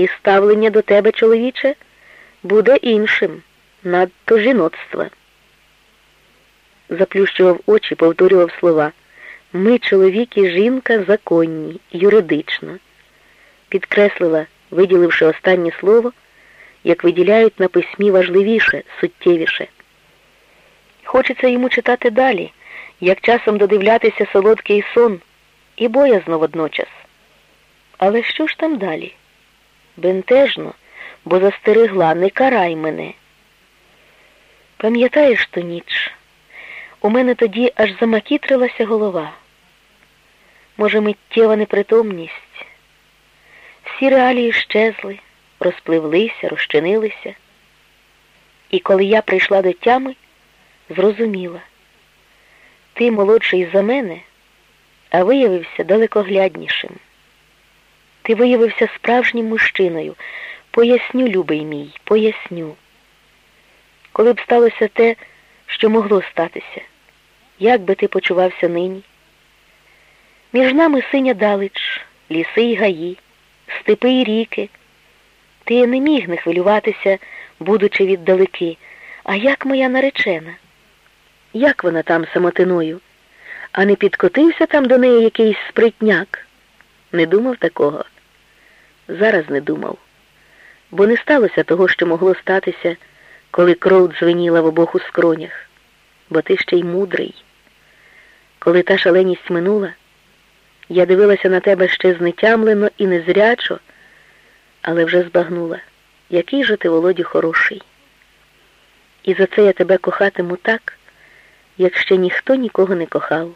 І ставлення до тебе, чоловіче, буде іншим, надто жіноцтва. Заплющував очі, повторював слова. Ми, чоловік і жінка, законні, юридично. Підкреслила, виділивши останнє слово, як виділяють на письмі важливіше, суттєвіше. Хочеться йому читати далі, як часом додивлятися солодкий сон і боязно водночас. Але що ж там далі? Бентежно, бо застерегла, не карай мене. Пам'ятаєш ту ніч? У мене тоді аж замакітрилася голова. Може, миттєва непритомність. Всі реалії щезли, розпливлися, розчинилися. І коли я прийшла до тями, зрозуміла, ти молодший за мене, а виявився далекогляднішим. Ти виявився справжнім мужчиною. Поясню, любий мій, поясню. Коли б сталося те, що могло статися, як би ти почувався нині? Між нами синя далеч, ліси й гаї, степи й ріки. Ти не міг не хвилюватися, будучи віддалеки. А як моя наречена? Як вона там самотиною? А не підкотився там до неї якийсь спритняк? Не думав такого? Зараз не думав, бо не сталося того, що могло статися, коли кров дзвеніла в обох у скронях, бо ти ще й мудрий. Коли та шаленість минула, я дивилася на тебе ще знетямлено і незрячо, але вже збагнула, який же ти, Володю, хороший. І за це я тебе кохатиму так, як ще ніхто нікого не кохав.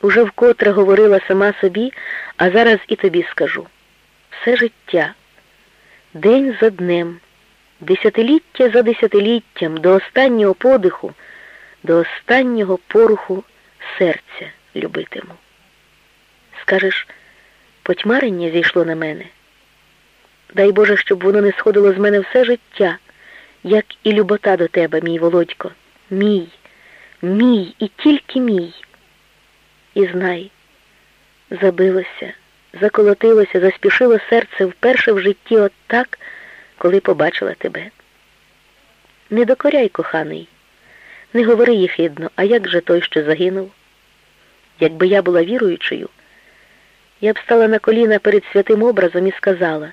Уже вкотре говорила сама собі, а зараз і тобі скажу. Все життя, день за днем, десятиліття за десятиліттям, до останнього подиху, до останнього поруху серця любитиму. Скажеш, потьмарення зійшло на мене. Дай Боже, щоб воно не сходило з мене все життя, як і любота до тебе, мій Володько, мій, мій і тільки мій. І знай, забилося, заколотилося, заспішило серце вперше в житті от так, коли побачила тебе. Не докоряй, коханий, не говори їх їхидно, а як же той, що загинув? Якби я була віруючою, я б стала на коліна перед святим образом і сказала,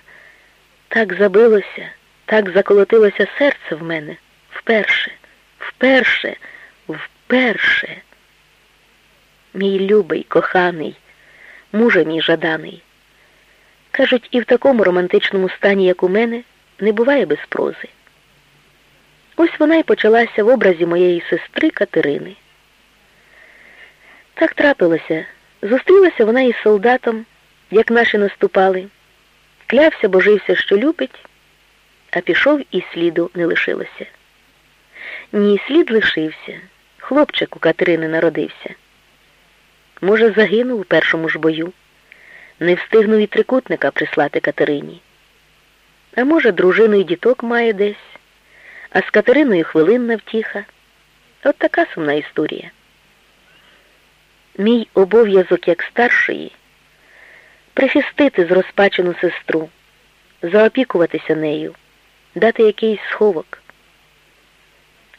так забилося, так заколотилося серце в мене вперше, вперше, вперше. Мій любий, коханий, муже мій жаданий. Кажуть, і в такому романтичному стані, як у мене, не буває без прози. Ось вона й почалася в образі моєї сестри Катерини. Так трапилося. Зустрілася вона із солдатом, як наші наступали. Клявся, божився, що любить, а пішов і сліду не лишилося. Ні, слід лишився. Хлопчик у Катерини народився. Може, загинув у першому ж бою, не встигнув і трикутника прислати Катерині. А може, дружину і діток має десь, а з Катериною хвилинна втіха. От така сумна історія. Мій обов'язок як старшої прихистити зрозпачену сестру, заопікуватися нею, дати якийсь сховок.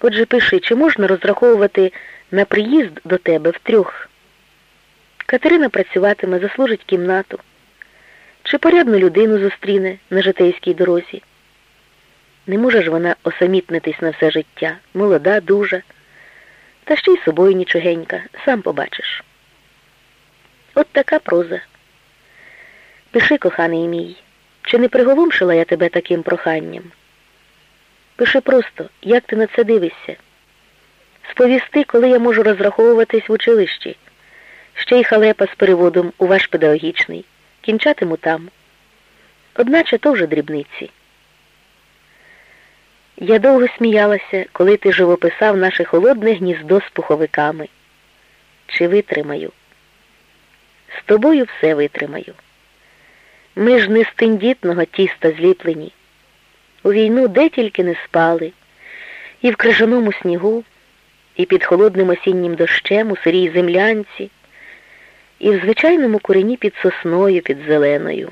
Отже, пиши, чи можна розраховувати на приїзд до тебе втрьох? Катерина працюватиме, заслужить кімнату, чи порядну людину зустріне на житейській дорозі. Не може ж вона осамітнитись на все життя, молода, дужа, та ще й собою нічогенька, сам побачиш. От така проза. Пиши, коханий мій, чи не приголомшила я тебе таким проханням? Пиши просто, як ти на це дивишся. Сповісти, коли я можу розраховуватись в училищі, ще й халепа з переводом у ваш педагогічний. Кінчатиму там. Одначе то вже дрібниці. Я довго сміялася, коли ти живописав наше холодне гніздо з пуховиками. Чи витримаю? З тобою все витримаю. Ми ж не з тендітного тіста зліплені. У війну де тільки не спали, і в крижаному снігу, і під холодним осіннім дощем у сирій землянці, і в звичайному курені під сосною, під зеленою.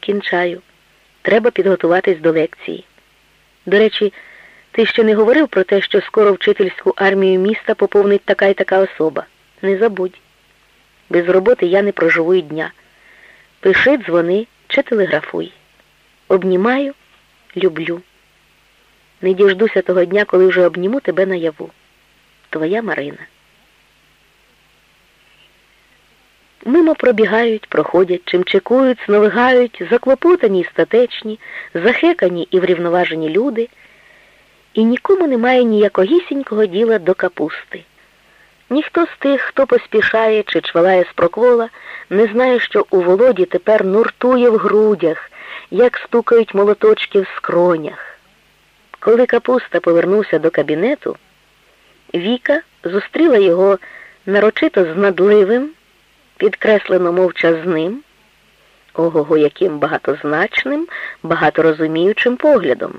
кінчаю. Треба підготуватись до лекції. До речі, ти ще не говорив про те, що скоро вчительську армію міста поповнить така і така особа. Не забудь. Без роботи я не проживу й дня. Пиши, дзвони чи телеграфуй. Обнімаю, люблю. Не діждуся того дня, коли вже обніму тебе наяву. Твоя Марина. Мимо пробігають, проходять, чимчикують, сновигають, заклопотані й статечні, захекані і врівноважені люди, і нікому немає ніякогісінького діла до капусти. Ніхто з тих, хто поспішає чи чвалає з проквола, не знає, що у володі тепер нуртує в грудях, як стукають молоточки в скронях. Коли капуста повернувся до кабінету, Віка зустріла його нарочито знадливим, підкреслено мовчазним, ого-го яким багатозначним, багаторозуміючим поглядом.